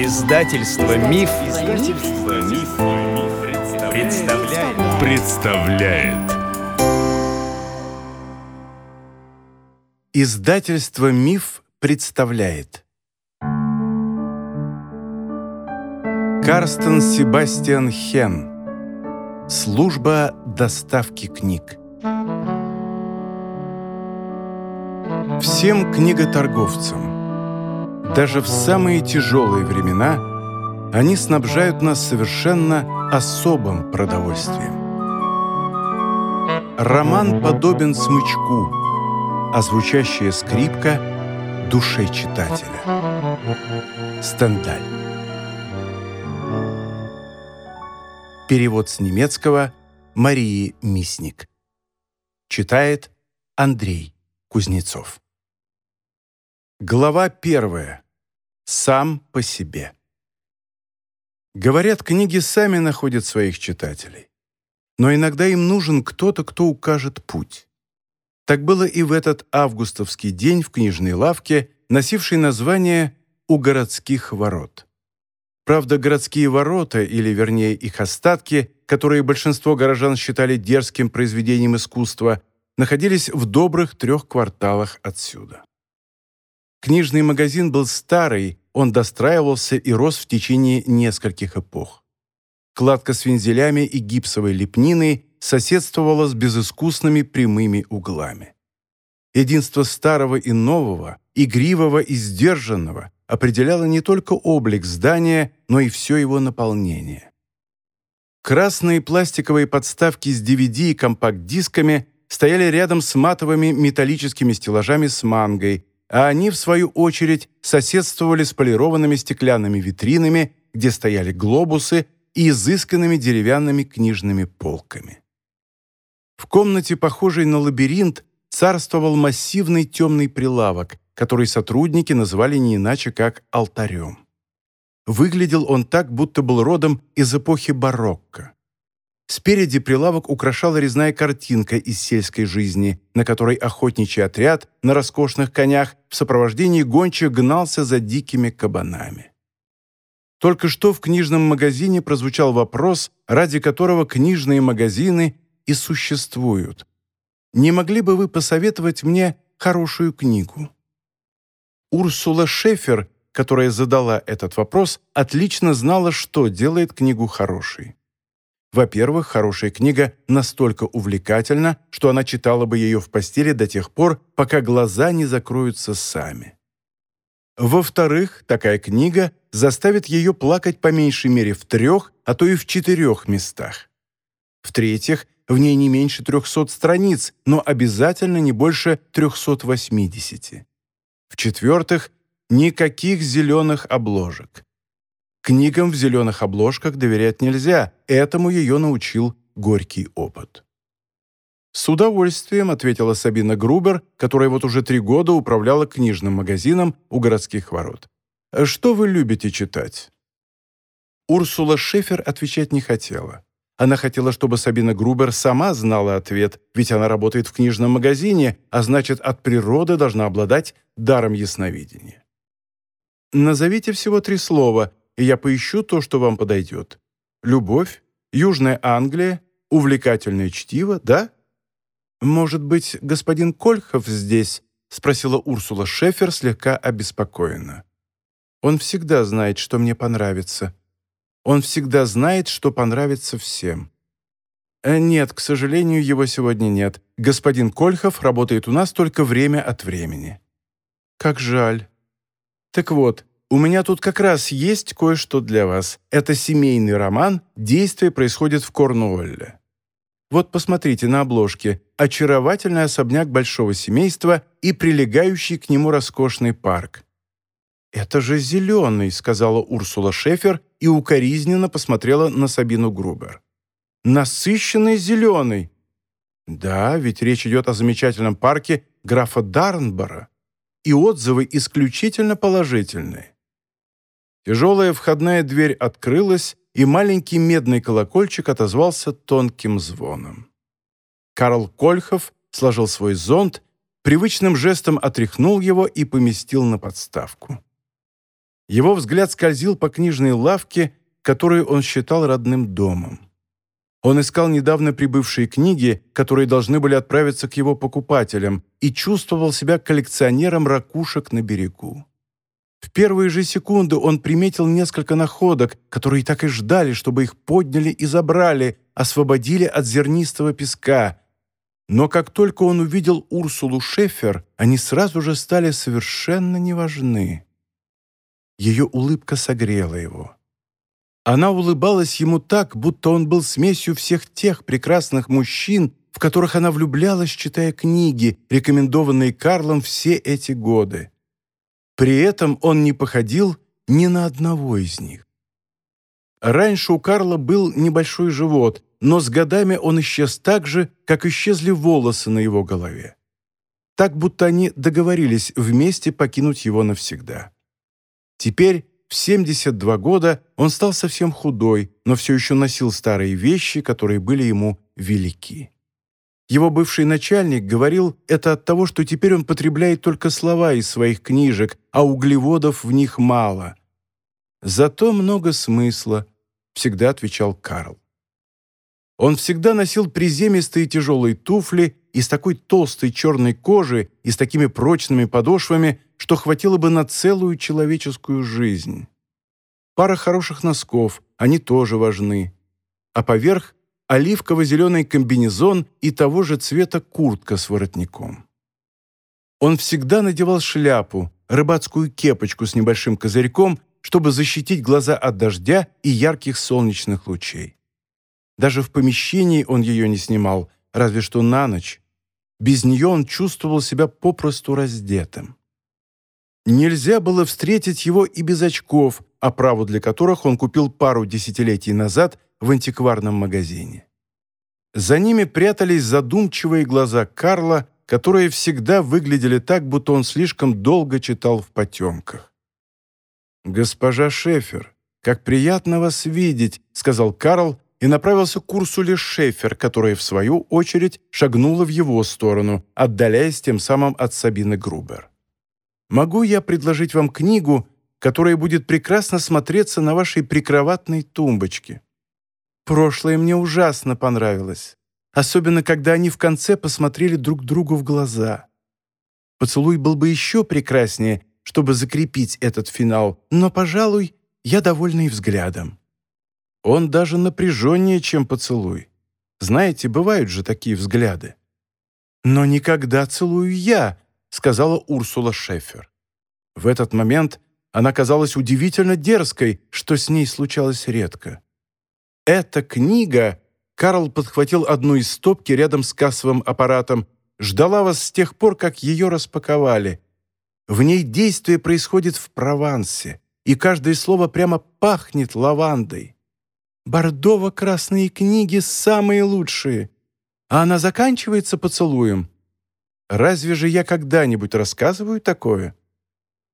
Издательство Миф, Издательство Миф, представляет. представляет. Издательство Миф представляет. Карстен Себастьян Хен. Служба доставки книг. Всем книготорговцам даже в самые тяжелые времена они снабжают нас совершенно особым продовольствием. Роман подобен смычку, а звучащая скрипка — душе читателя. Стендаль. Перевод с немецкого Марии Мисник. Читает Андрей Кузнецов. Глава первая. Сам по себе. Говорят, книги сами находят своих читателей. Но иногда им нужен кто-то, кто укажет путь. Так было и в этот августовский день в книжной лавке, носившей название «У городских ворот». Правда, городские ворота, или вернее их остатки, которые большинство горожан считали дерзким произведением искусства, находились в добрых трех кварталах отсюда. Книжный магазин был старый, он достраивался и рос в течение нескольких эпох. Кладка с вензелями и гипсовой лепниной соседствовала с безыскусными прямыми углами. Единство старого и нового, игривого и сдержанного определяло не только облик здания, но и все его наполнение. Красные пластиковые подставки с DVD и компакт-дисками стояли рядом с матовыми металлическими стеллажами с мангой, а они, в свою очередь, соседствовали с полированными стеклянными витринами, где стояли глобусы и изысканными деревянными книжными полками. В комнате, похожей на лабиринт, царствовал массивный темный прилавок, который сотрудники называли не иначе как алтарем. Выглядел он так, будто был родом из эпохи барокко. Спереди прилавок украшала резная картинка из сельской жизни, на которой охотничий отряд на роскошных конях в сопровождении гончих гнался за дикими кабанами. Только что в книжном магазине прозвучал вопрос, ради которого книжные магазины и существуют. «Не могли бы вы посоветовать мне хорошую книгу?» Урсула Шефер, которая задала этот вопрос, отлично знала, что делает книгу хорошей. Во-первых, хорошая книга настолько увлекательна, что она читала бы ее в постели до тех пор, пока глаза не закроются сами. Во-вторых, такая книга заставит ее плакать по меньшей мере в трех, а то и в четырех местах. В-третьих, в ней не меньше 300 страниц, но обязательно не больше 380. В-четвертых, никаких зеленых обложек. Книгам в зеленых обложках доверять нельзя, этому ее научил горький опыт. «С удовольствием», — ответила Сабина Грубер, которая вот уже три года управляла книжным магазином у городских ворот. «Что вы любите читать?» Урсула Шефер отвечать не хотела. Она хотела, чтобы Сабина Грубер сама знала ответ, ведь она работает в книжном магазине, а значит, от природы должна обладать даром ясновидения. «Назовите всего три слова, и я поищу то, что вам подойдет. Любовь, Южная Англия, увлекательное чтиво, да? Может быть, господин Кольхов здесь?» — спросила Урсула Шефер слегка обеспокоенно. «Он всегда знает, что мне понравится. Он всегда знает, что понравится всем». «Э, «Нет, к сожалению, его сегодня нет. Господин Кольхов работает у нас только время от времени». «Как жаль». «Так вот, у меня тут как раз есть кое-что для вас. Это семейный роман, действие происходит в Корнуолле. Вот посмотрите на обложке. Очаровательный особняк большого семейства и прилегающий к нему роскошный парк. «Это же зеленый», — сказала Урсула Шефер и укоризненно посмотрела на Сабину Грубер. «Насыщенный зеленый». «Да, ведь речь идет о замечательном парке графа Дарнбора, и отзывы исключительно положительные. Тяжелая входная дверь открылась, и маленький медный колокольчик отозвался тонким звоном. Карл Кольхов сложил свой зонт, привычным жестом отряхнул его и поместил на подставку. Его взгляд скользил по книжной лавке, которую он считал родным домом. Он искал недавно прибывшие книги, которые должны были отправиться к его покупателям, и чувствовал себя коллекционером ракушек на берегу. В первые же секунды он приметил несколько находок, которые так и ждали, чтобы их подняли и забрали, освободили от зернистого песка. Но как только он увидел Урсулу Шефер, они сразу же стали совершенно неважны. Ее улыбка согрела его. Она улыбалась ему так, будто он был смесью всех тех прекрасных мужчин, в которых она влюблялась, читая книги, рекомендованные Карлом все эти годы. При этом он не походил ни на одного из них. Раньше у Карла был небольшой живот, но с годами он исчез так же, как исчезли волосы на его голове. Так, будто они договорились вместе покинуть его навсегда. Теперь, в 72 года, он стал совсем худой, но все еще носил старые вещи, которые были ему велики. Его бывший начальник говорил это от того, что теперь он потребляет только слова из своих книжек, а углеводов в них мало. «Зато много смысла», — всегда отвечал Карл. Он всегда носил приземистые тяжелые туфли из такой толстой черной кожи и с такими прочными подошвами, что хватило бы на целую человеческую жизнь. Пара хороших носков, они тоже важны. А поверх оливково-зеленый комбинезон и того же цвета куртка с воротником. Он всегда надевал шляпу, рыбацкую кепочку с небольшим козырьком, чтобы защитить глаза от дождя и ярких солнечных лучей. Даже в помещении он ее не снимал, разве что на ночь. Без нее он чувствовал себя попросту раздетым. Нельзя было встретить его и без очков, оправу для которых он купил пару десятилетий назад в антикварном магазине. За ними прятались задумчивые глаза Карла, которые всегда выглядели так, будто он слишком долго читал в потемках. «Госпожа Шефер, как приятно вас видеть», — сказал Карл и направился к Урсуле Шефер, которая, в свою очередь, шагнула в его сторону, отдаляясь тем самым от Сабины Грубер. «Могу я предложить вам книгу, которая будет прекрасно смотреться на вашей прикроватной тумбочке?» Прошлое мне ужасно понравилось. Особенно, когда они в конце посмотрели друг другу в глаза. Поцелуй был бы еще прекраснее, чтобы закрепить этот финал, но, пожалуй, я довольна и взглядом. Он даже напряженнее, чем поцелуй. Знаете, бывают же такие взгляды. «Но никогда целую я», — сказала Урсула Шефер. В этот момент она казалась удивительно дерзкой, что с ней случалось редко. Эта книга, Карл подхватил одну из стопки рядом с кассовым аппаратом, ждала вас с тех пор, как ее распаковали. В ней действие происходит в Провансе, и каждое слово прямо пахнет лавандой. Бордово-красные книги самые лучшие. А она заканчивается поцелуем. Разве же я когда-нибудь рассказываю такое?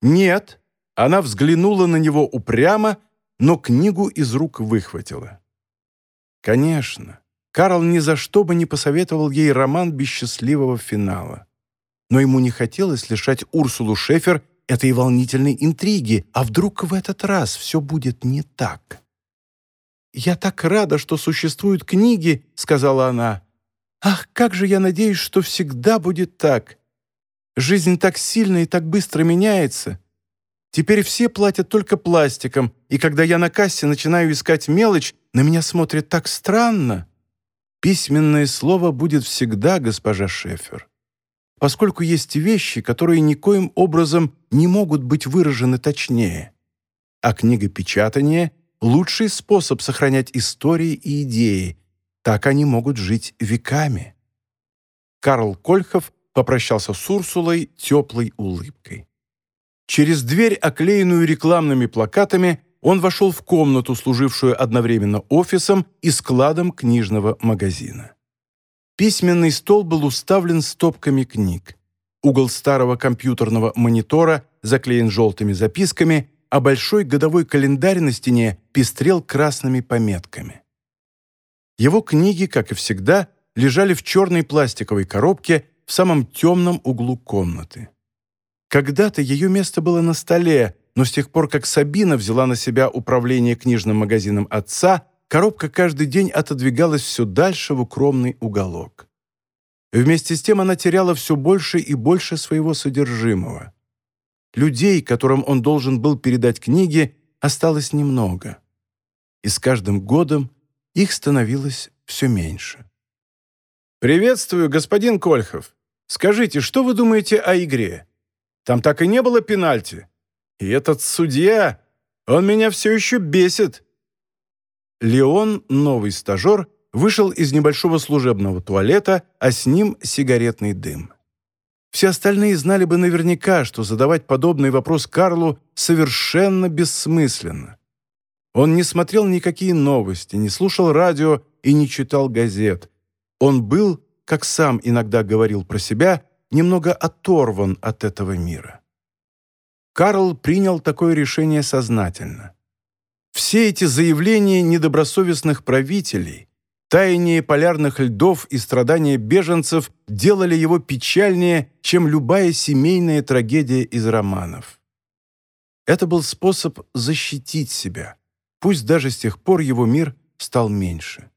Нет. Она взглянула на него упрямо, но книгу из рук выхватила. Конечно, Карл ни за что бы не посоветовал ей роман без счастливого финала. Но ему не хотелось лишать Урсулу Шефер этой волнительной интриги, а вдруг в этот раз все будет не так. «Я так рада, что существуют книги», — сказала она. «Ах, как же я надеюсь, что всегда будет так. Жизнь так сильно и так быстро меняется. Теперь все платят только пластиком, и когда я на кассе начинаю искать мелочь, на меня смотрят так странно. Письменное слово будет всегда госпожа Шефер. Поскольку есть вещи, которые никоим образом не могут быть выражены точнее. А книгопечатание — лучший способ сохранять истории и идеи. Так они могут жить веками. Карл Кольхов попрощался с Урсулой теплой улыбкой. Через дверь, оклеенную рекламными плакатами, он вошел в комнату, служившую одновременно офисом и складом книжного магазина. Письменный стол был уставлен стопками книг. Угол старого компьютерного монитора заклеен желтыми записками, а большой годовой календарь на стене пестрел красными пометками. Его книги, как и всегда, лежали в черной пластиковой коробке в самом темном углу комнаты. Когда-то ее место было на столе, но с тех пор, как Сабина взяла на себя управление книжным магазином отца, коробка каждый день отодвигалась все дальше в укромный уголок. Вместе с тем она теряла все больше и больше своего содержимого. Людей, которым он должен был передать книги, осталось немного. И с каждым годом их становилось все меньше. «Приветствую, господин Кольхов. Скажите, что вы думаете о игре? Там так и не было пенальти. И этот судья, он меня все еще бесит». Леон, новый стажер, вышел из небольшого служебного туалета, а с ним сигаретный дым. Все остальные знали бы наверняка, что задавать подобный вопрос Карлу совершенно бессмысленно. Он не смотрел никакие новости, не слушал радио и не читал газет. Он был, как сам иногда говорил про себя, немного оторван от этого мира. Карл принял такое решение сознательно. Все эти заявления недобросовестных правителей – Таяние полярных льдов и страдания беженцев делали его печальнее, чем любая семейная трагедия из романов. Это был способ защитить себя, пусть даже с тех пор его мир стал меньше.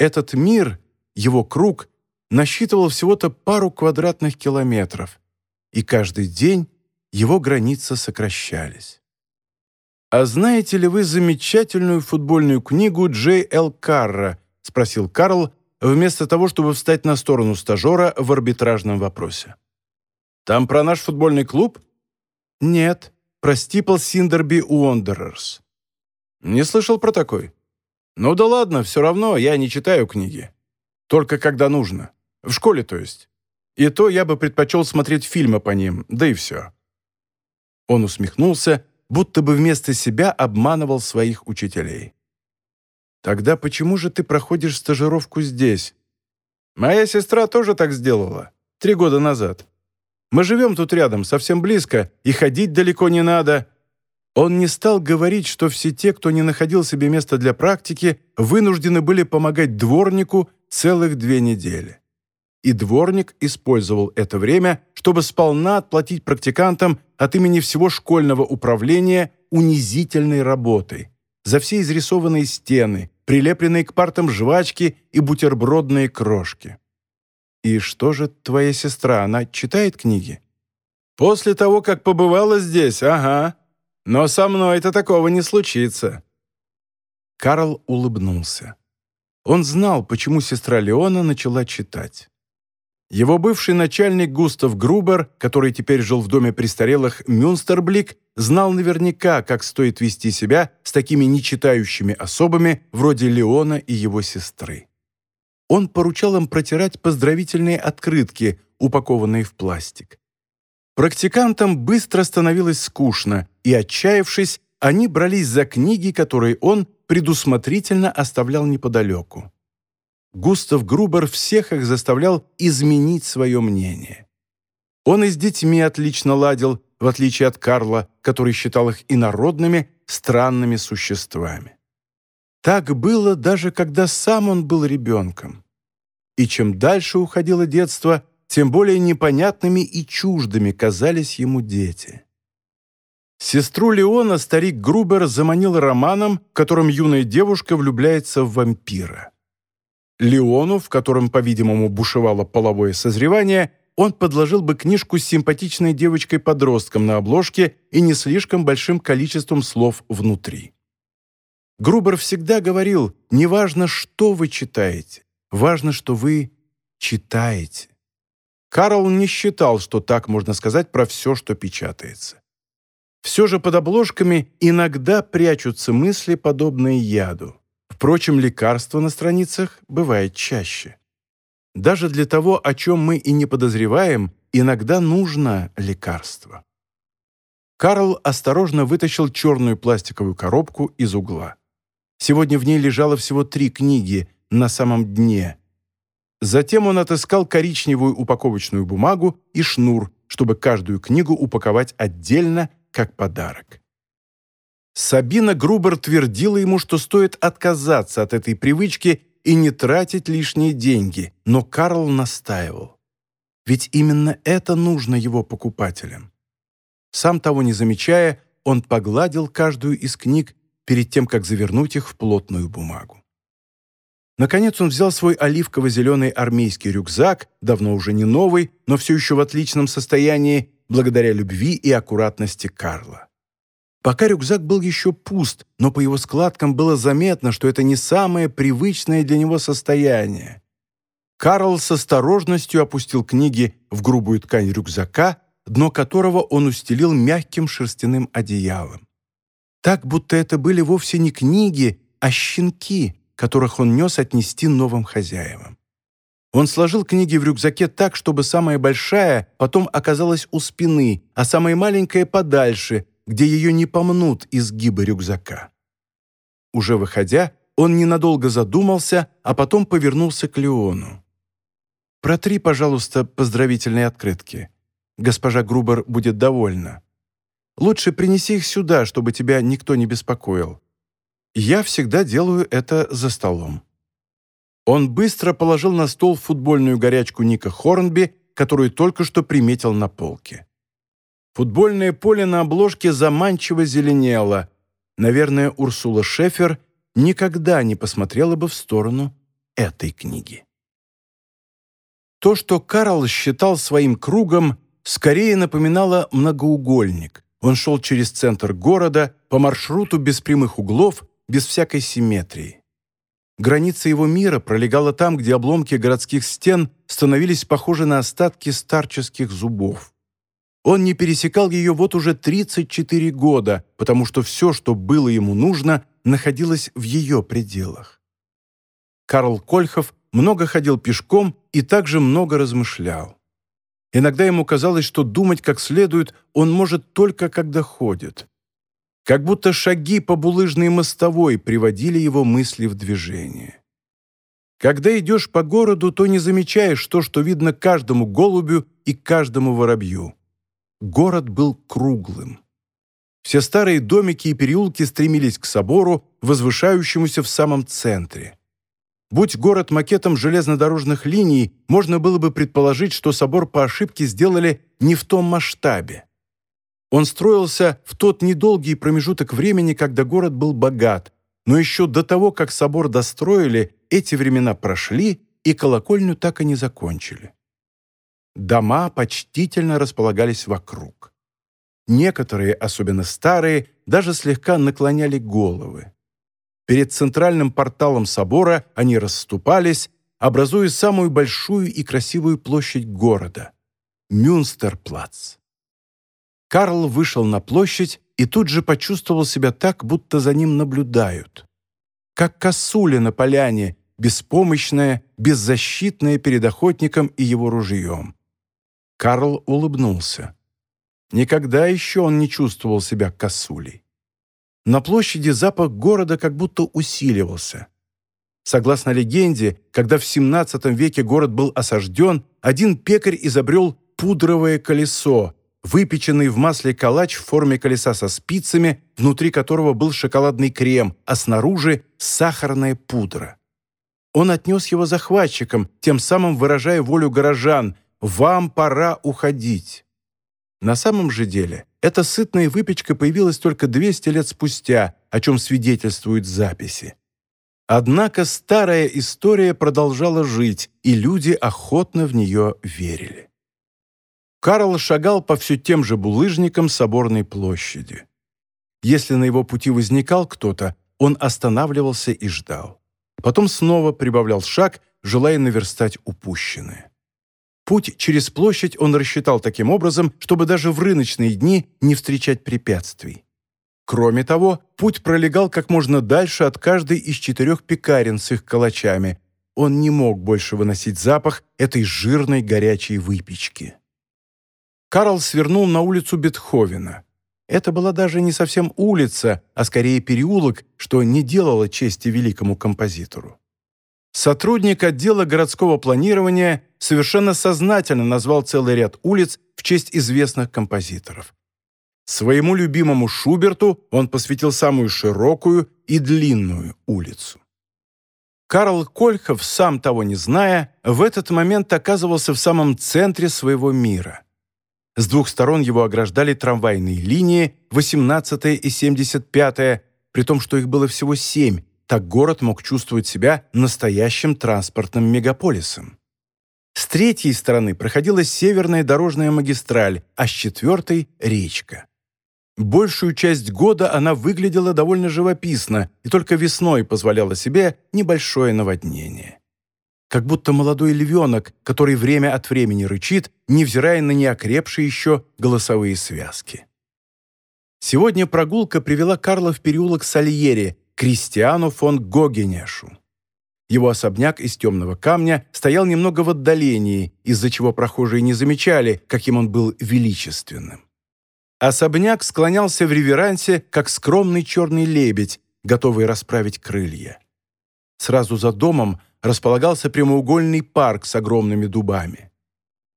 Этот мир, его круг, насчитывал всего-то пару квадратных километров, и каждый день его границы сокращались. А знаете ли вы замечательную футбольную книгу Джей Л. Карра — спросил Карл, вместо того, чтобы встать на сторону стажера в арбитражном вопросе. «Там про наш футбольный клуб?» «Нет, про Стипл Синдерби Уондерерс». «Не слышал про такой?» «Ну да ладно, все равно я не читаю книги. Только когда нужно. В школе, то есть. И то я бы предпочел смотреть фильмы по ним, да и все». Он усмехнулся, будто бы вместо себя обманывал своих учителей. Тогда почему же ты проходишь стажировку здесь? Моя сестра тоже так сделала. Три года назад. Мы живем тут рядом, совсем близко, и ходить далеко не надо. Он не стал говорить, что все те, кто не находил себе места для практики, вынуждены были помогать дворнику целых две недели. И дворник использовал это время, чтобы сполна отплатить практикантам от имени всего школьного управления унизительной работой за все изрисованные стены, прилепленные к партам жвачки и бутербродные крошки. «И что же твоя сестра, она читает книги?» «После того, как побывала здесь, ага. Но со мной это такого не случится». Карл улыбнулся. Он знал, почему сестра Леона начала читать. Его бывший начальник Густав Грубер, который теперь жил в доме престарелых Мюнстерблик, знал наверняка, как стоит вести себя с такими нечитающими особами, вроде Леона и его сестры. Он поручал им протирать поздравительные открытки, упакованные в пластик. Практикантам быстро становилось скучно, и, отчаявшись, они брались за книги, которые он предусмотрительно оставлял неподалеку. Густав Грубер всех их заставлял изменить свое мнение. Он и с детьми отлично ладил, в отличие от Карла, который считал их инородными, странными существами. Так было даже когда сам он был ребенком. И чем дальше уходило детство, тем более непонятными и чуждыми казались ему дети. Сестру Леона старик Грубер заманил романом, в котором юная девушка влюбляется в вампира. Леону, в котором, по-видимому, бушевало половое созревание, он подложил бы книжку с симпатичной девочкой-подростком на обложке и не слишком большим количеством слов внутри. Грубер всегда говорил, неважно, что вы читаете, важно, что вы читаете. Карл не считал, что так можно сказать про все, что печатается. Все же под обложками иногда прячутся мысли, подобные яду. Впрочем, лекарство на страницах бывает чаще. Даже для того, о чем мы и не подозреваем, иногда нужно лекарство. Карл осторожно вытащил черную пластиковую коробку из угла. Сегодня в ней лежало всего три книги на самом дне. Затем он отыскал коричневую упаковочную бумагу и шнур, чтобы каждую книгу упаковать отдельно, как подарок. Сабина Грубер твердила ему, что стоит отказаться от этой привычки и не тратить лишние деньги, но Карл настаивал. Ведь именно это нужно его покупателям. Сам того не замечая, он погладил каждую из книг перед тем, как завернуть их в плотную бумагу. Наконец он взял свой оливково-зеленый армейский рюкзак, давно уже не новый, но все еще в отличном состоянии, благодаря любви и аккуратности Карла. Пока рюкзак был еще пуст, но по его складкам было заметно, что это не самое привычное для него состояние. Карл с осторожностью опустил книги в грубую ткань рюкзака, дно которого он устелил мягким шерстяным одеялом. Так, будто это были вовсе не книги, а щенки, которых он нес отнести новым хозяевам. Он сложил книги в рюкзаке так, чтобы самая большая потом оказалась у спины, а самая маленькая подальше, где ее не помнут изгибы рюкзака. Уже выходя, он ненадолго задумался, а потом повернулся к Леону. «Протри, пожалуйста, поздравительные открытки. Госпожа Грубер будет довольна. Лучше принеси их сюда, чтобы тебя никто не беспокоил. Я всегда делаю это за столом». Он быстро положил на стол футбольную горячку Ника Хорнби, которую только что приметил на полке. Футбольное поле на обложке заманчиво зеленело. Наверное, Урсула Шефер никогда не посмотрела бы в сторону этой книги. То, что Карл считал своим кругом, скорее напоминало многоугольник. Он шел через центр города по маршруту без прямых углов, без всякой симметрии. Граница его мира пролегала там, где обломки городских стен становились похожи на остатки старческих зубов. Он не пересекал ее вот уже 34 года, потому что все, что было ему нужно, находилось в ее пределах. Карл Кольхов много ходил пешком и также много размышлял. Иногда ему казалось, что думать как следует он может только когда ходит. Как будто шаги по булыжной мостовой приводили его мысли в движение. Когда идешь по городу, то не замечаешь то, что видно каждому голубю и каждому воробью. Город был круглым. Все старые домики и переулки стремились к собору, возвышающемуся в самом центре. Будь город макетом железнодорожных линий, можно было бы предположить, что собор по ошибке сделали не в том масштабе. Он строился в тот недолгий промежуток времени, когда город был богат, но еще до того, как собор достроили, эти времена прошли, и колокольню так и не закончили. Дома почтительно располагались вокруг. Некоторые, особенно старые, даже слегка наклоняли головы. Перед центральным порталом собора они расступались, образуя самую большую и красивую площадь города – Мюнстерплац. Карл вышел на площадь и тут же почувствовал себя так, будто за ним наблюдают. Как косуля на поляне, беспомощная, беззащитная перед охотником и его ружьем. Карл улыбнулся. Никогда еще он не чувствовал себя косулей. На площади запах города как будто усиливался. Согласно легенде, когда в XVII веке город был осажден, один пекарь изобрел пудровое колесо, выпеченный в масле калач в форме колеса со спицами, внутри которого был шоколадный крем, а снаружи сахарная пудра. Он отнес его захватчикам, тем самым выражая волю горожан, «Вам пора уходить». На самом же деле, эта сытная выпечка появилась только 200 лет спустя, о чем свидетельствуют записи. Однако старая история продолжала жить, и люди охотно в нее верили. Карл шагал по все тем же булыжникам соборной площади. Если на его пути возникал кто-то, он останавливался и ждал. Потом снова прибавлял шаг, желая наверстать упущенное. Путь через площадь он рассчитал таким образом, чтобы даже в рыночные дни не встречать препятствий. Кроме того, путь пролегал как можно дальше от каждой из четырех пекарен с их калачами. Он не мог больше выносить запах этой жирной горячей выпечки. Карл свернул на улицу Бетховена. Это была даже не совсем улица, а скорее переулок, что не делало чести великому композитору. Сотрудник отдела городского планирования совершенно сознательно назвал целый ряд улиц в честь известных композиторов. Своему любимому Шуберту он посвятил самую широкую и длинную улицу. Карл Кольхов, сам того не зная, в этот момент оказывался в самом центре своего мира. С двух сторон его ограждали трамвайные линии 18 и 75 при том, что их было всего семь, так город мог чувствовать себя настоящим транспортным мегаполисом. С третьей стороны проходила северная дорожная магистраль, а с четвертой — речка. Большую часть года она выглядела довольно живописно и только весной позволяла себе небольшое наводнение. Как будто молодой львенок, который время от времени рычит, невзирая на неокрепшие еще голосовые связки. Сегодня прогулка привела Карла в переулок Сальери, Кристиану фон Гогенешу. Его особняк из темного камня стоял немного в отдалении, из-за чего прохожие не замечали, каким он был величественным. Особняк склонялся в реверансе, как скромный черный лебедь, готовый расправить крылья. Сразу за домом располагался прямоугольный парк с огромными дубами.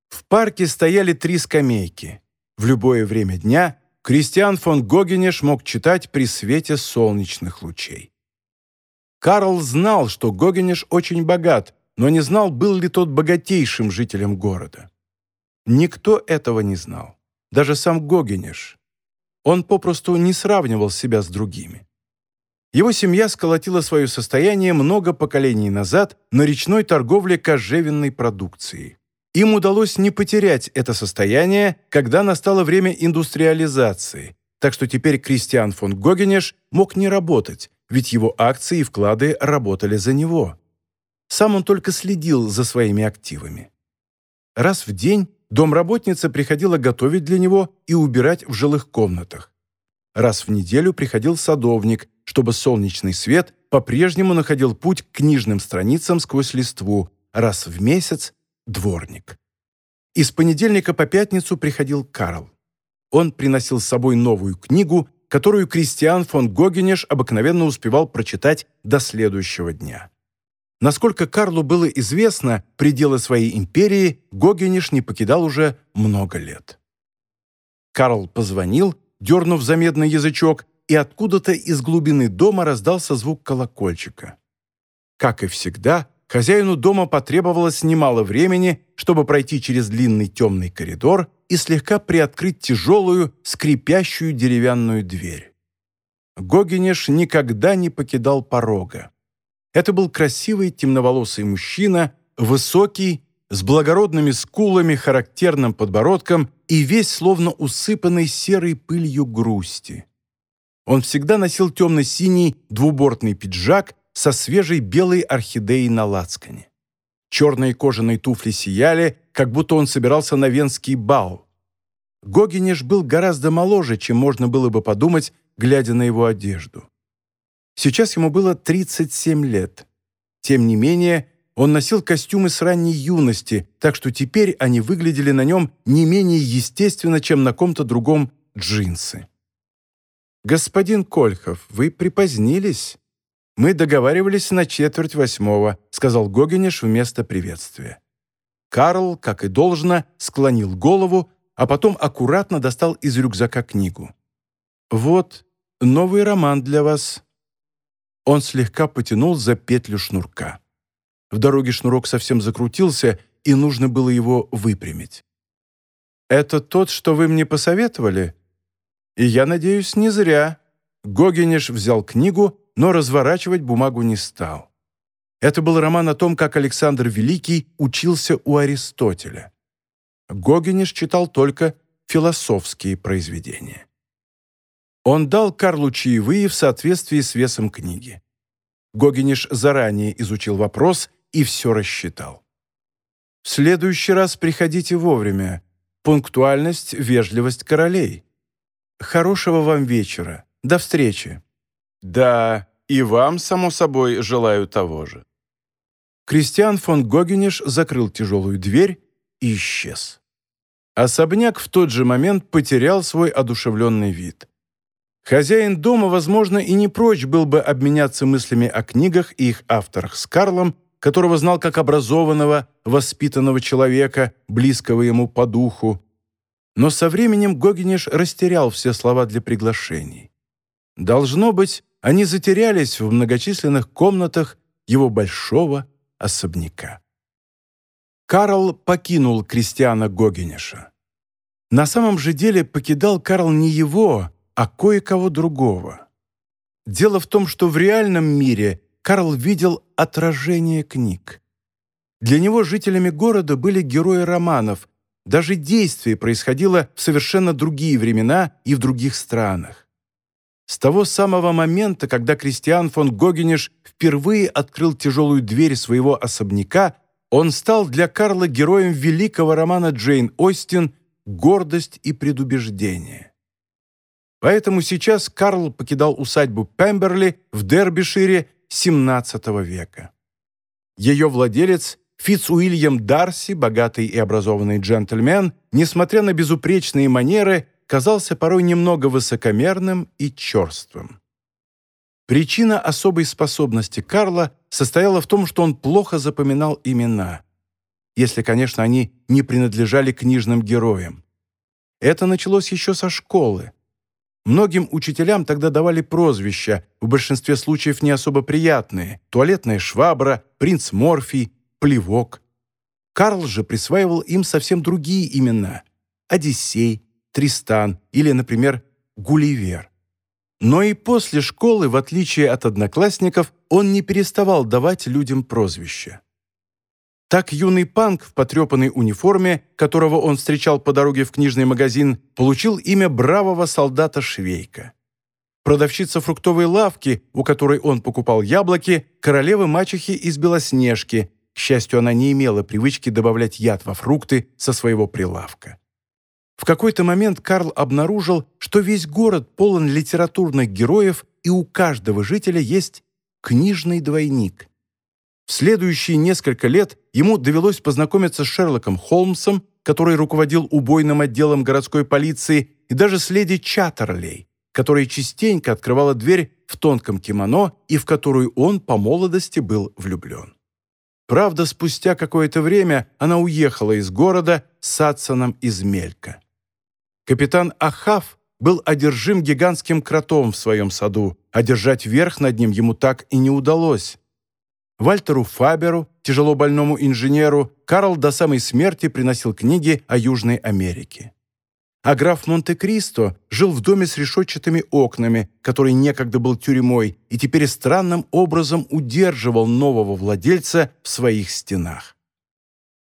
В парке стояли три скамейки. В любое время дня Кристиан фон Гогенеш мог читать при свете солнечных лучей. Карл знал, что Гогенеш очень богат, но не знал, был ли тот богатейшим жителем города. Никто этого не знал даже сам Гогенеш. Он попросту не сравнивал себя с другими. Его семья сколотила свое состояние много поколений назад на речной торговле кожевенной продукцией. Им удалось не потерять это состояние, когда настало время индустриализации, так что теперь Кристиан фон Гогенеш мог не работать, ведь его акции и вклады работали за него. Сам он только следил за своими активами. Раз в день Домработница приходила готовить для него и убирать в жилых комнатах. Раз в неделю приходил садовник, чтобы солнечный свет по-прежнему находил путь к книжным страницам сквозь листву, раз в месяц – дворник. Из понедельника по пятницу приходил Карл. Он приносил с собой новую книгу, которую Кристиан фон Гогенеш обыкновенно успевал прочитать до следующего дня. Насколько Карлу было известно, пределы своей империи Гогениш не покидал уже много лет. Карл позвонил, дернув за медный язычок, и откуда-то из глубины дома раздался звук колокольчика. Как и всегда, хозяину дома потребовалось немало времени, чтобы пройти через длинный темный коридор и слегка приоткрыть тяжелую, скрипящую деревянную дверь. Гогенеш никогда не покидал порога. Это был красивый темноволосый мужчина, высокий, с благородными скулами, характерным подбородком и весь словно усыпанный серой пылью грусти. Он всегда носил темно-синий двубортный пиджак со свежей белой орхидеей на лацкане. Черные кожаные туфли сияли, как будто он собирался на венский бал. Гогенеш был гораздо моложе, чем можно было бы подумать, глядя на его одежду. Сейчас ему было 37 лет. Тем не менее, он носил костюмы с ранней юности, так что теперь они выглядели на нем не менее естественно, чем на ком-то другом джинсы. «Господин Кольхов, вы припозднились. Мы договаривались на четверть восьмого», сказал Гогенеш вместо приветствия. Карл, как и должно, склонил голову, а потом аккуратно достал из рюкзака книгу. «Вот, новый роман для вас. Он слегка потянул за петлю шнурка. В дороге шнурок совсем закрутился, и нужно было его выпрямить. «Это тот, что вы мне посоветовали?» «И я надеюсь, не зря». Гогенеш взял книгу, но разворачивать бумагу не стал. Это был роман о том, как Александр Великий учился у Аристотеля. Гогенеш читал только философские произведения. Он дал Карлу чаевые в соответствии с весом книги. Гогениш заранее изучил вопрос и все рассчитал. «В следующий раз приходите вовремя. Пунктуальность, вежливость королей. Хорошего вам вечера. До встречи». «Да, и вам, само собой, желаю того же». Кристиан фон Гогениш закрыл тяжелую дверь и исчез. Особняк в тот же момент потерял свой одушевленный вид. Хозяин дома, возможно, и не прочь был бы обменяться мыслями о книгах и их авторах с Карлом, которого знал как образованного, воспитанного человека, близкого ему по духу. Но со временем Гогенеш растерял все слова для приглашений. Должно быть, они затерялись в многочисленных комнатах его большого особняка. Карл покинул Кристиана Гогенеша. На самом же деле покидал Карл не его, а кое-кого другого. Дело в том, что в реальном мире Карл видел отражение книг. Для него жителями города были герои романов, даже действие происходило в совершенно другие времена и в других странах. С того самого момента, когда Кристиан фон Гогенеш впервые открыл тяжелую дверь своего особняка, он стал для Карла героем великого романа Джейн Остин «Гордость и предубеждение». Поэтому сейчас Карл покидал усадьбу Пемберли в Дербишире XVII века. Ее владелец Фитц Уильям Дарси, богатый и образованный джентльмен, несмотря на безупречные манеры, казался порой немного высокомерным и черствым. Причина особой способности Карла состояла в том, что он плохо запоминал имена, если, конечно, они не принадлежали книжным героям. Это началось еще со школы. Многим учителям тогда давали прозвища, в большинстве случаев не особо приятные – туалетная швабра, принц Морфий, плевок. Карл же присваивал им совсем другие имена – Одиссей, Тристан или, например, Гулливер. Но и после школы, в отличие от одноклассников, он не переставал давать людям прозвища. Так юный панк в потрепанной униформе, которого он встречал по дороге в книжный магазин, получил имя бравого солдата Швейка. Продавщица фруктовой лавки, у которой он покупал яблоки, королевы-мачехи из Белоснежки. К счастью, она не имела привычки добавлять яд во фрукты со своего прилавка. В какой-то момент Карл обнаружил, что весь город полон литературных героев, и у каждого жителя есть книжный двойник – в следующие несколько лет ему довелось познакомиться с Шерлоком Холмсом, который руководил убойным отделом городской полиции, и даже с леди Чаттерлей, которая частенько открывала дверь в тонком кимоно и в которую он по молодости был влюблен. Правда, спустя какое-то время она уехала из города с Адсоном из Мелька. Капитан Ахав был одержим гигантским кротом в своем саду, а держать верх над ним ему так и не удалось. Вальтеру Фаберу, тяжело больному инженеру, Карл до самой смерти приносил книги о Южной Америке. А граф Монте-Кристо жил в доме с решетчатыми окнами, который некогда был тюрьмой, и теперь странным образом удерживал нового владельца в своих стенах.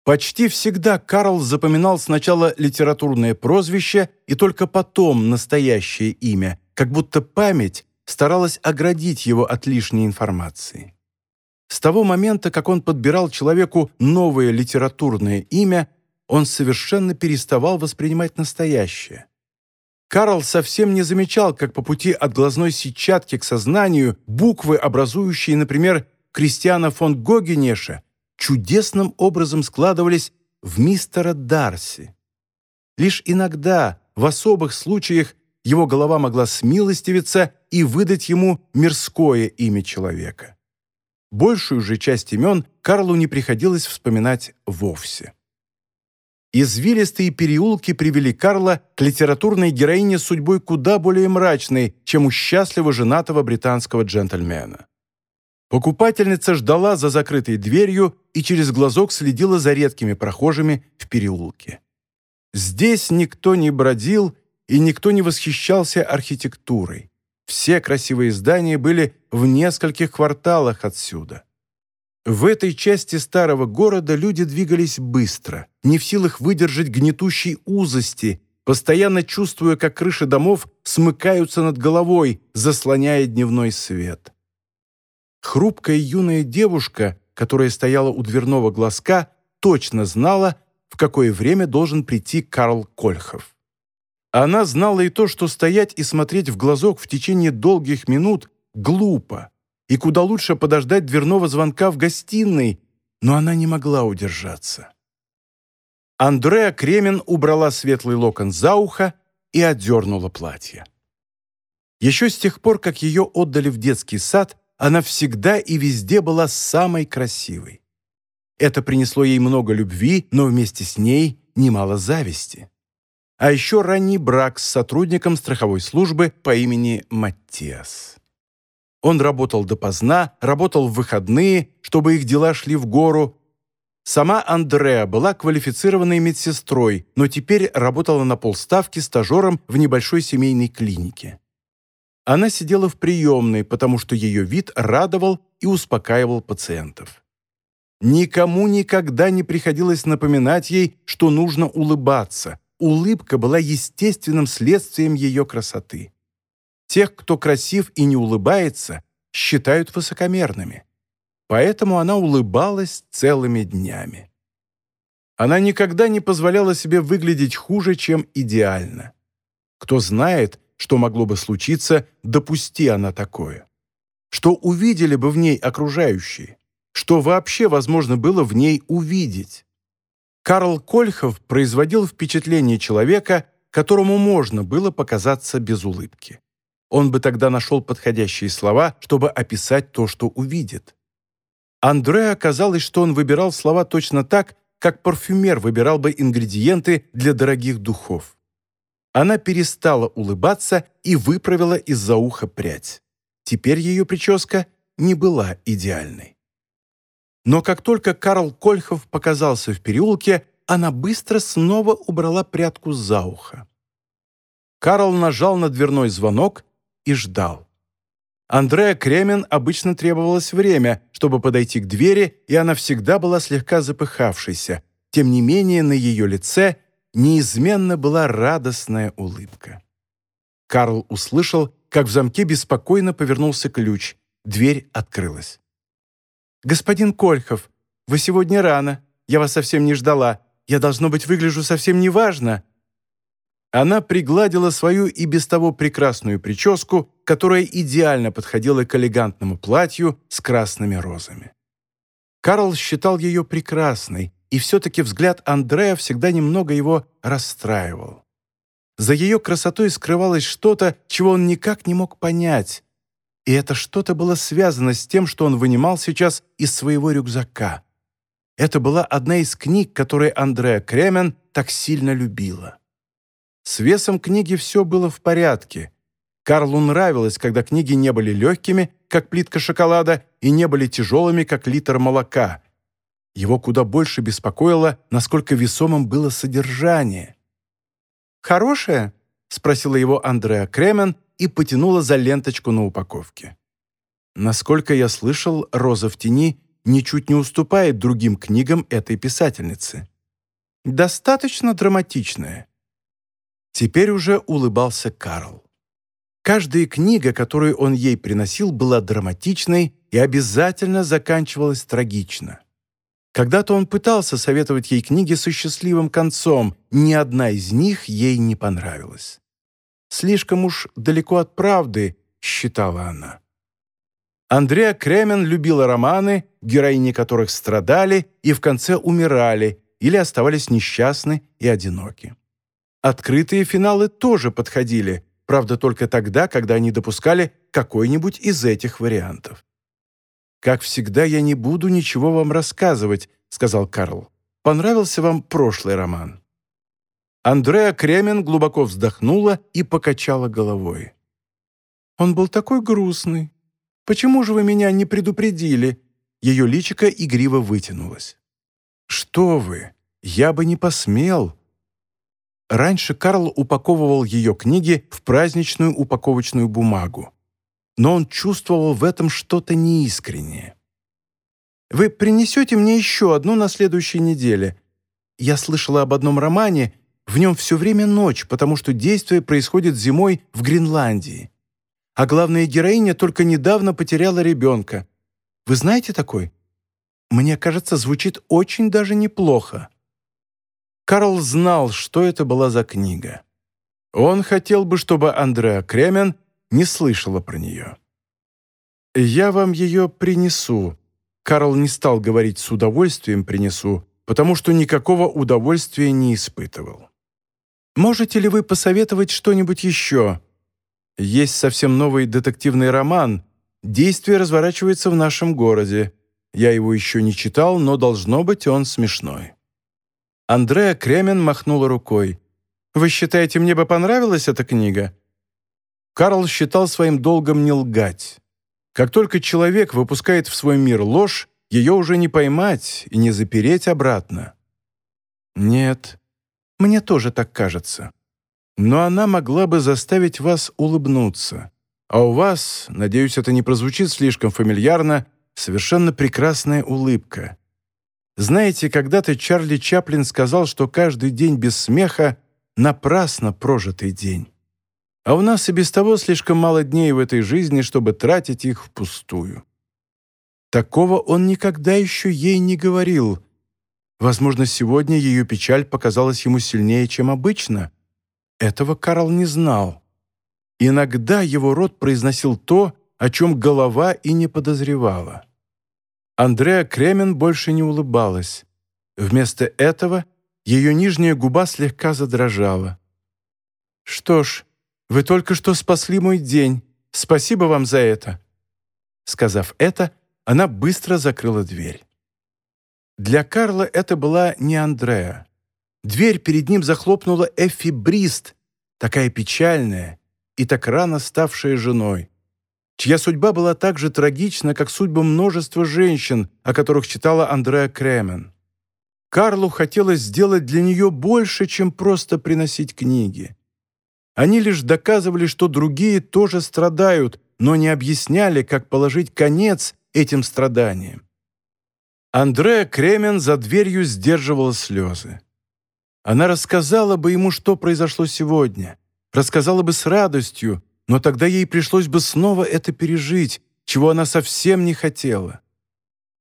Почти всегда Карл запоминал сначала литературное прозвище и только потом настоящее имя, как будто память старалась оградить его от лишней информации. С того момента, как он подбирал человеку новое литературное имя, он совершенно переставал воспринимать настоящее. Карл совсем не замечал, как по пути от глазной сетчатки к сознанию буквы, образующие, например, Кристиана фон Гогенеша, чудесным образом складывались в мистера Дарси. Лишь иногда, в особых случаях, его голова могла смилостивиться и выдать ему мирское имя человека. Большую же часть имен Карлу не приходилось вспоминать вовсе. Извилистые переулки привели Карла к литературной героине судьбой куда более мрачной, чем у счастливо женатого британского джентльмена. Покупательница ждала за закрытой дверью и через глазок следила за редкими прохожими в переулке. Здесь никто не бродил и никто не восхищался архитектурой. Все красивые здания были в нескольких кварталах отсюда. В этой части старого города люди двигались быстро, не в силах выдержать гнетущей узости, постоянно чувствуя, как крыши домов смыкаются над головой, заслоняя дневной свет. Хрупкая юная девушка, которая стояла у дверного глазка, точно знала, в какое время должен прийти Карл Кольхов. Она знала и то, что стоять и смотреть в глазок в течение долгих минут глупо, и куда лучше подождать дверного звонка в гостиной, но она не могла удержаться. Андреа Кремен убрала светлый локон за ухо и отдернула платье. Еще с тех пор, как ее отдали в детский сад, она всегда и везде была самой красивой. Это принесло ей много любви, но вместе с ней немало зависти а еще ранний брак с сотрудником страховой службы по имени Маттиас. Он работал допоздна, работал в выходные, чтобы их дела шли в гору. Сама Андреа была квалифицированной медсестрой, но теперь работала на полставки стажером в небольшой семейной клинике. Она сидела в приемной, потому что ее вид радовал и успокаивал пациентов. Никому никогда не приходилось напоминать ей, что нужно улыбаться. Улыбка была естественным следствием ее красоты. Тех, кто красив и не улыбается, считают высокомерными поэтому она улыбалась целыми днями. Она никогда не позволяла себе выглядеть хуже, чем идеально. Кто знает, что могло бы случиться, допусти она такое. Что увидели бы в ней окружающие? Что вообще возможно было в ней увидеть? Карл Кольхов производил впечатление человека, которому можно было показаться без улыбки. Он бы тогда нашел подходящие слова, чтобы описать то, что увидит. Андре оказалось, что он выбирал слова точно так, как парфюмер выбирал бы ингредиенты для дорогих духов. Она перестала улыбаться и выправила из-за уха прядь. Теперь ее прическа не была идеальной. Но как только Карл Кольхов показался в переулке, она быстро снова убрала прядку за ухо. Карл нажал на дверной звонок и ждал. Андреа Кремен обычно требовалось время, чтобы подойти к двери, и она всегда была слегка запыхавшейся. Тем не менее, на ее лице неизменно была радостная улыбка. Карл услышал, как в замке беспокойно повернулся ключ. Дверь открылась. «Господин Кольхов, вы сегодня рано. Я вас совсем не ждала. Я, должно быть, выгляжу совсем неважно». Она пригладила свою и без того прекрасную прическу, которая идеально подходила к элегантному платью с красными розами. Карл считал ее прекрасной, и все-таки взгляд Андрея всегда немного его расстраивал. За ее красотой скрывалось что-то, чего он никак не мог понять, и это что-то было связано с тем, что он вынимал сейчас из своего рюкзака. Это была одна из книг, которые Андреа Кремен так сильно любила. С весом книги все было в порядке. Карлу нравилось, когда книги не были легкими, как плитка шоколада, и не были тяжелыми, как литр молока. Его куда больше беспокоило, насколько весомым было содержание. «Хорошее?» — спросила его Андреа Кремен и потянула за ленточку на упаковке. Насколько я слышал, «Роза в тени» ничуть не уступает другим книгам этой писательницы. Достаточно драматичная. Теперь уже улыбался Карл. Каждая книга, которую он ей приносил, была драматичной и обязательно заканчивалась трагично. Когда-то он пытался советовать ей книги со счастливым концом, ни одна из них ей не понравилась. «Слишком уж далеко от правды», — считала она. Андреа Кремен любила романы, героини которых страдали и в конце умирали или оставались несчастны и одиноки. Открытые финалы тоже подходили, правда, только тогда, когда они допускали какой-нибудь из этих вариантов. «Как всегда, я не буду ничего вам рассказывать», — сказал Карл. «Понравился вам прошлый роман?» Андреа Кремен глубоко вздохнула и покачала головой. «Он был такой грустный. Почему же вы меня не предупредили?» Ее личико игриво вытянулось. «Что вы? Я бы не посмел», Раньше Карл упаковывал ее книги в праздничную упаковочную бумагу. Но он чувствовал в этом что-то неискреннее. «Вы принесете мне еще одну на следующей неделе. Я слышала об одном романе, в нем все время ночь, потому что действие происходит зимой в Гренландии. А главная героиня только недавно потеряла ребенка. Вы знаете такой? Мне кажется, звучит очень даже неплохо». Карл знал, что это была за книга. Он хотел бы, чтобы Андреа Кремен не слышала про нее. «Я вам ее принесу». Карл не стал говорить «с удовольствием принесу», потому что никакого удовольствия не испытывал. «Можете ли вы посоветовать что-нибудь еще?» «Есть совсем новый детективный роман. Действие разворачивается в нашем городе. Я его еще не читал, но должно быть он смешной». Андреа Кремен махнула рукой. «Вы считаете, мне бы понравилась эта книга?» Карл считал своим долгом не лгать. Как только человек выпускает в свой мир ложь, ее уже не поймать и не запереть обратно. Нет, мне тоже так кажется. Но она могла бы заставить вас улыбнуться. А у вас, надеюсь, это не прозвучит слишком фамильярно, совершенно прекрасная улыбка. Знаете, когда-то Чарли Чаплин сказал, что каждый день без смеха — напрасно прожитый день. А у нас и без того слишком мало дней в этой жизни, чтобы тратить их впустую. Такого он никогда еще ей не говорил. Возможно, сегодня ее печаль показалась ему сильнее, чем обычно. Этого Карл не знал. Иногда его рот произносил то, о чем голова и не подозревала. Андреа Кремен больше не улыбалась. Вместо этого ее нижняя губа слегка задрожала. «Что ж, вы только что спасли мой день. Спасибо вам за это». Сказав это, она быстро закрыла дверь. Для Карла это была не Андреа. Дверь перед ним захлопнула Эффи Брист, такая печальная и так рано ставшая женой, чья судьба была так же трагична, как судьба множества женщин, о которых читала Андреа Кремен. Карлу хотелось сделать для нее больше, чем просто приносить книги. Они лишь доказывали, что другие тоже страдают, но не объясняли, как положить конец этим страданиям. Андреа Кремен за дверью сдерживала слезы. Она рассказала бы ему, что произошло сегодня, рассказала бы с радостью, но тогда ей пришлось бы снова это пережить, чего она совсем не хотела.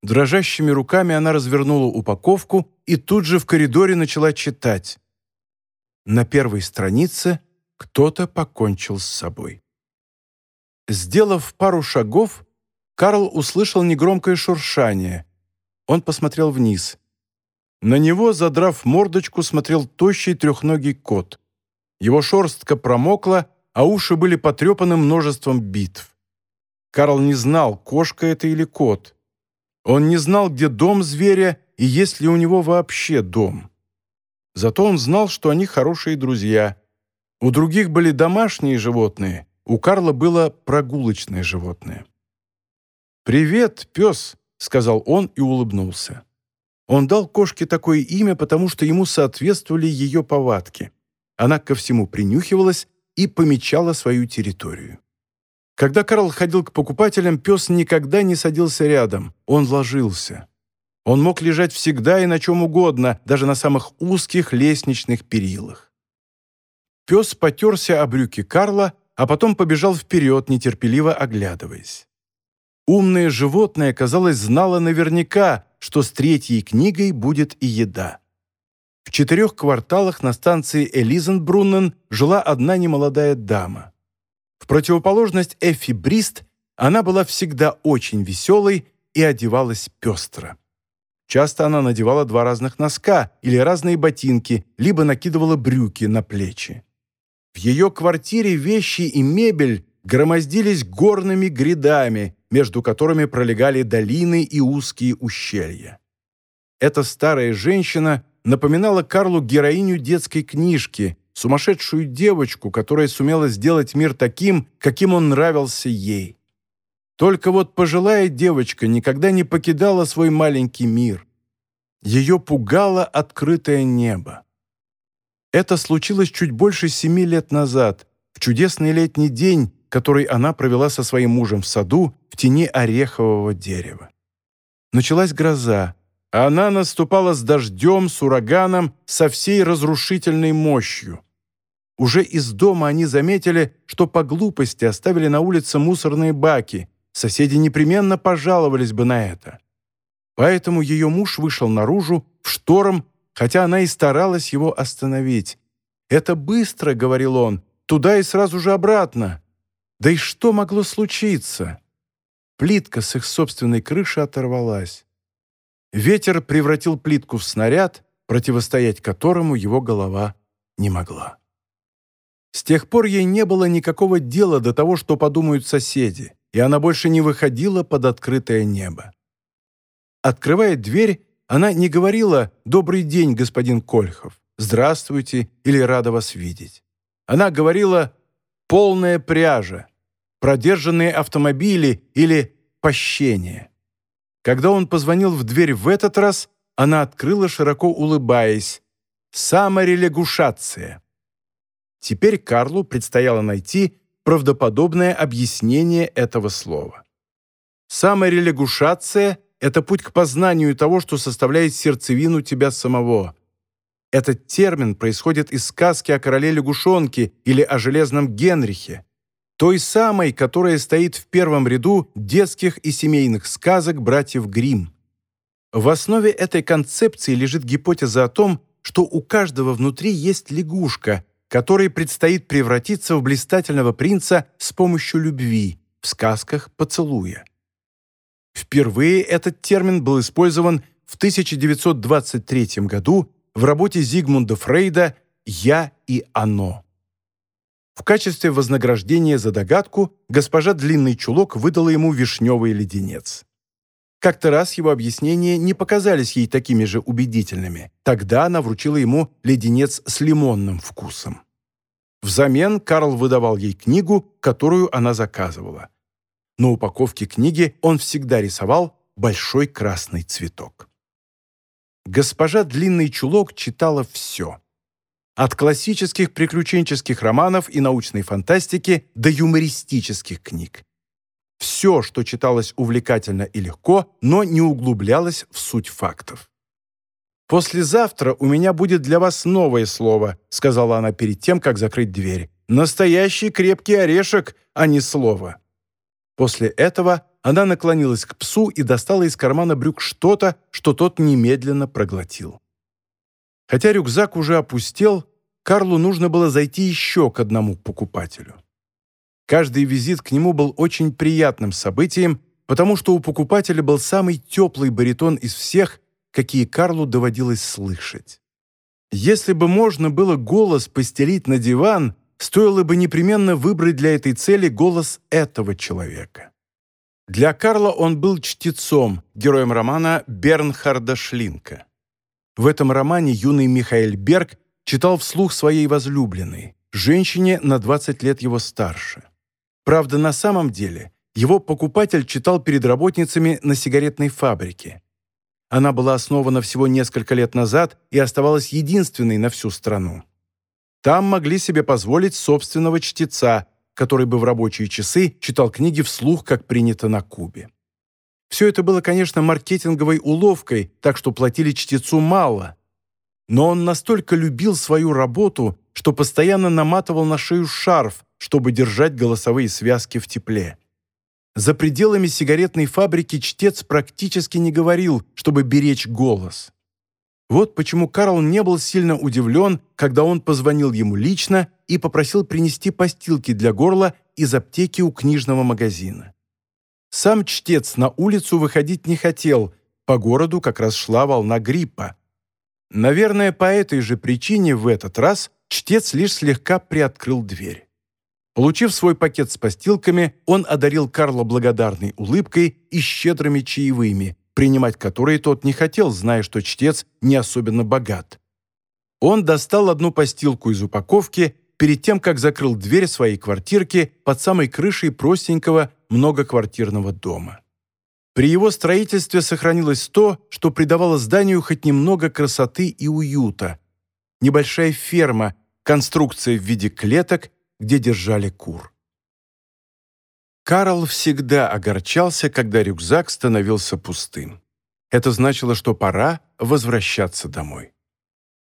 Дрожащими руками она развернула упаковку и тут же в коридоре начала читать. На первой странице кто-то покончил с собой. Сделав пару шагов, Карл услышал негромкое шуршание. Он посмотрел вниз. На него, задрав мордочку, смотрел тощий трехногий кот. Его шерстка промокла, а уши были потрепаны множеством битв. Карл не знал, кошка это или кот. Он не знал, где дом зверя и есть ли у него вообще дом. Зато он знал, что они хорошие друзья. У других были домашние животные, у Карла было прогулочное животное. «Привет, пес», — сказал он и улыбнулся. Он дал кошке такое имя, потому что ему соответствовали ее повадки. Она ко всему принюхивалась и помечала свою территорию. Когда Карл ходил к покупателям, пес никогда не садился рядом, он ложился. Он мог лежать всегда и на чем угодно, даже на самых узких лестничных перилах. Пес потерся о брюки Карла, а потом побежал вперед, нетерпеливо оглядываясь. Умное животное, казалось, знало наверняка, что с третьей книгой будет и еда. В четырех кварталах на станции Элизенбруннен жила одна немолодая дама. В противоположность Эффи Брист она была всегда очень веселой и одевалась пестро. Часто она надевала два разных носка или разные ботинки, либо накидывала брюки на плечи. В ее квартире вещи и мебель громоздились горными грядами, между которыми пролегали долины и узкие ущелья. Эта старая женщина напоминала Карлу героиню детской книжки, сумасшедшую девочку, которая сумела сделать мир таким, каким он нравился ей. Только вот пожилая девочка никогда не покидала свой маленький мир. Ее пугало открытое небо. Это случилось чуть больше семи лет назад, в чудесный летний день, который она провела со своим мужем в саду в тени орехового дерева. Началась гроза. Она наступала с дождем, с ураганом, со всей разрушительной мощью. Уже из дома они заметили, что по глупости оставили на улице мусорные баки. Соседи непременно пожаловались бы на это. Поэтому ее муж вышел наружу, в шторм, хотя она и старалась его остановить. «Это быстро», — говорил он, — «туда и сразу же обратно». Да и что могло случиться? Плитка с их собственной крыши оторвалась. Ветер превратил плитку в снаряд, противостоять которому его голова не могла. С тех пор ей не было никакого дела до того, что подумают соседи, и она больше не выходила под открытое небо. Открывая дверь, она не говорила «Добрый день, господин Кольхов», «Здравствуйте» или «Рада вас видеть». Она говорила полная пряжа, продержанные автомобили или пощение. Когда он позвонил в дверь в этот раз, она открыла, широко улыбаясь. «Саморелегушация». Теперь Карлу предстояло найти правдоподобное объяснение этого слова. Саморелегушация — это путь к познанию того, что составляет сердцевину тебя самого. Этот термин происходит из сказки о короле лягушонке или о железном Генрихе, той самой, которая стоит в первом ряду детских и семейных сказок братьев Гримм. В основе этой концепции лежит гипотеза о том, что у каждого внутри есть лягушка, которой предстоит превратиться в блистательного принца с помощью любви, в сказках поцелуя. Впервые этот термин был использован в 1923 году в работе Зигмунда Фрейда «Я и оно». В качестве вознаграждения за догадку госпожа Длинный Чулок выдала ему вишневый леденец. Как-то раз его объяснения не показались ей такими же убедительными. Тогда она вручила ему леденец с лимонным вкусом. Взамен Карл выдавал ей книгу, которую она заказывала. На упаковке книги он всегда рисовал большой красный цветок. Госпожа Длинный Чулок читала все. От классических приключенческих романов и научной фантастики до юмористических книг. Все, что читалось увлекательно и легко, но не углублялось в суть фактов. «Послезавтра у меня будет для вас новое слово», сказала она перед тем, как закрыть дверь. «Настоящий крепкий орешек, а не слово». После этого она наклонилась к псу и достала из кармана брюк что-то, что тот немедленно проглотил. Хотя рюкзак уже опустел, Карлу нужно было зайти еще к одному покупателю. Каждый визит к нему был очень приятным событием, потому что у покупателя был самый теплый баритон из всех, какие Карлу доводилось слышать. Если бы можно было голос постелить на диван, стоило бы непременно выбрать для этой цели голос этого человека. Для Карла он был чтецом, героем романа Бернхарда Шлинка. В этом романе юный Михаэль Берг читал вслух своей возлюбленной, женщине на 20 лет его старше. Правда, на самом деле его покупатель читал перед работницами на сигаретной фабрике. Она была основана всего несколько лет назад и оставалась единственной на всю страну. Там могли себе позволить собственного чтеца, который бы в рабочие часы читал книги вслух, как принято на Кубе. Все это было, конечно, маркетинговой уловкой, так что платили чтецу мало. Но он настолько любил свою работу, что постоянно наматывал на шею шарф, чтобы держать голосовые связки в тепле. За пределами сигаретной фабрики чтец практически не говорил, чтобы беречь голос. Вот почему Карл не был сильно удивлен, когда он позвонил ему лично и попросил принести постилки для горла из аптеки у книжного магазина. Сам чтец на улицу выходить не хотел, по городу как раз шла волна гриппа. Наверное, по этой же причине в этот раз чтец лишь слегка приоткрыл дверь. Получив свой пакет с постилками, он одарил Карла благодарной улыбкой и щедрыми чаевыми, принимать которые тот не хотел, зная, что чтец не особенно богат. Он достал одну постилку из упаковки перед тем, как закрыл дверь своей квартирки под самой крышей простенького многоквартирного дома. При его строительстве сохранилось то, что придавало зданию хоть немного красоты и уюта. Небольшая ферма, конструкция в виде клеток, где держали кур. Карл всегда огорчался, когда рюкзак становился пустым. Это значило, что пора возвращаться домой.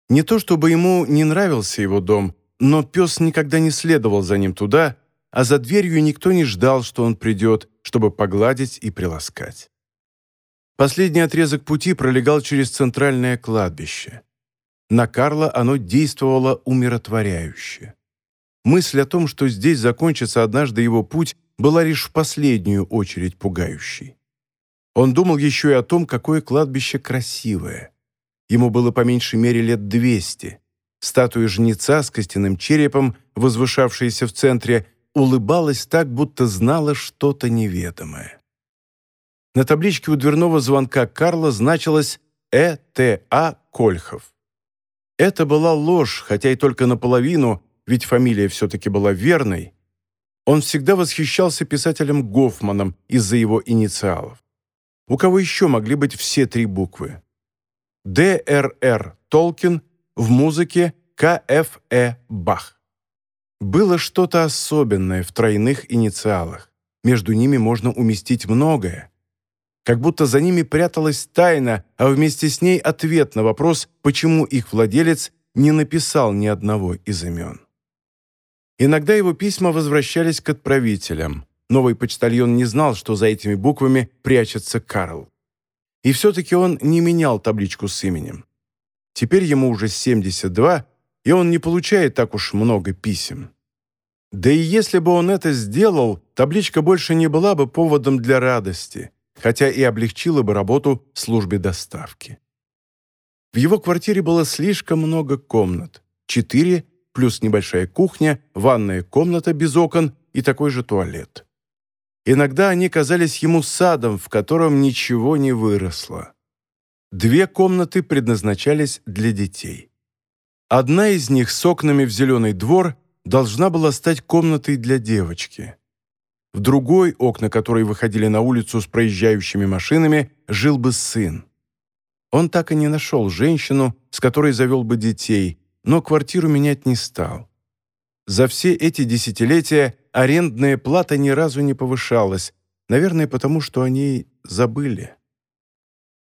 Не то чтобы ему не нравился его дом, но пес никогда не следовал за ним туда, а за дверью никто не ждал, что он придет, чтобы погладить и приласкать. Последний отрезок пути пролегал через центральное кладбище. На Карла оно действовало умиротворяюще. Мысль о том, что здесь закончится однажды его путь, была лишь в последнюю очередь пугающей. Он думал еще и о том, какое кладбище красивое. Ему было по меньшей мере лет двести. Статуя жнеца с костяным черепом, возвышавшаяся в центре, улыбалась так, будто знала что-то неведомое. На табличке у дверного звонка Карла значилось «Э.Т.А. Кольхов». Это была ложь, хотя и только наполовину, ведь фамилия все-таки была верной. Он всегда восхищался писателем Гофманом из-за его инициалов. у кого еще могли быть все три буквы. Д.Р.Р. Толкин в музыке К.Ф.Э. Бах. Было что-то особенное в тройных инициалах. Между ними можно уместить многое. Как будто за ними пряталась тайна, а вместе с ней ответ на вопрос, почему их владелец не написал ни одного из имен. Иногда его письма возвращались к отправителям. Новый почтальон не знал, что за этими буквами прячется Карл. И все-таки он не менял табличку с именем. Теперь ему уже 72, и он не получает так уж много писем. Да и если бы он это сделал, табличка больше не была бы поводом для радости, хотя и облегчила бы работу службе доставки. В его квартире было слишком много комнат. Четыре, плюс небольшая кухня, ванная комната без окон и такой же туалет. Иногда они казались ему садом, в котором ничего не выросло. Две комнаты предназначались для детей. Одна из них с окнами в зеленый двор должна была стать комнатой для девочки. В другой, окна которой выходили на улицу с проезжающими машинами, жил бы сын. Он так и не нашел женщину, с которой завел бы детей, но квартиру менять не стал. За все эти десятилетия арендная плата ни разу не повышалась, наверное, потому что о ней забыли.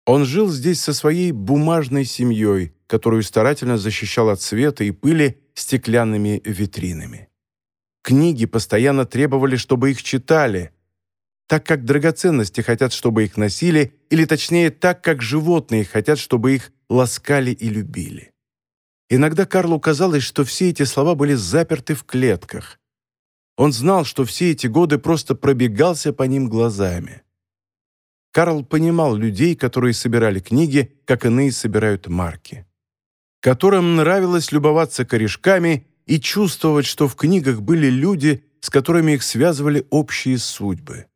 Он жил здесь со своей бумажной семьей, которую старательно защищал от света и пыли стеклянными витринами. Книги постоянно требовали, чтобы их читали, так как драгоценности хотят, чтобы их носили, или точнее, так как животные хотят, чтобы их ласкали и любили. Иногда Карлу казалось, что все эти слова были заперты в клетках. Он знал, что все эти годы просто пробегался по ним глазами. Карл понимал людей, которые собирали книги, как иные собирают марки. Которым нравилось любоваться корешками и чувствовать, что в книгах были люди, с которыми их связывали общие судьбы.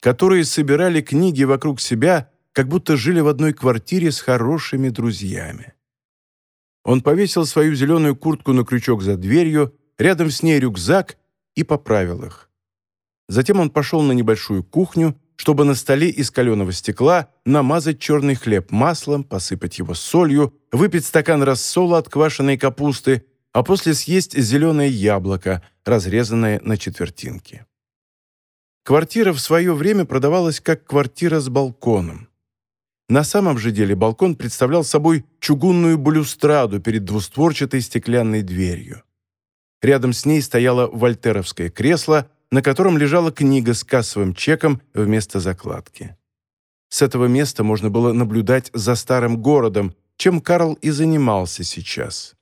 Которые собирали книги вокруг себя, как будто жили в одной квартире с хорошими друзьями. Он повесил свою зеленую куртку на крючок за дверью, рядом с ней рюкзак и поправил их. Затем он пошел на небольшую кухню, чтобы на столе из каленого стекла намазать черный хлеб маслом, посыпать его солью, выпить стакан рассола от квашеной капусты, а после съесть зеленое яблоко, разрезанное на четвертинки. Квартира в свое время продавалась как квартира с балконом. На самом же деле балкон представлял собой чугунную балюстраду перед двустворчатой стеклянной дверью. Рядом с ней стояло вольтеровское кресло, на котором лежала книга с кассовым чеком вместо закладки. С этого места можно было наблюдать за старым городом, чем Карл и занимался сейчас.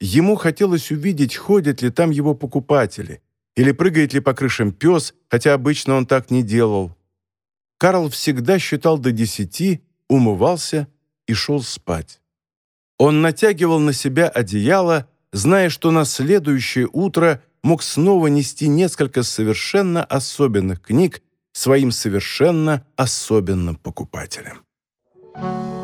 Ему хотелось увидеть, ходят ли там его покупатели, или прыгает ли по крышам пес, хотя обычно он так не делал. Карл всегда считал до десяти, умывался и шел спать. Он натягивал на себя одеяло, зная, что на следующее утро мог снова нести несколько совершенно особенных книг своим совершенно особенным покупателям. Thank you.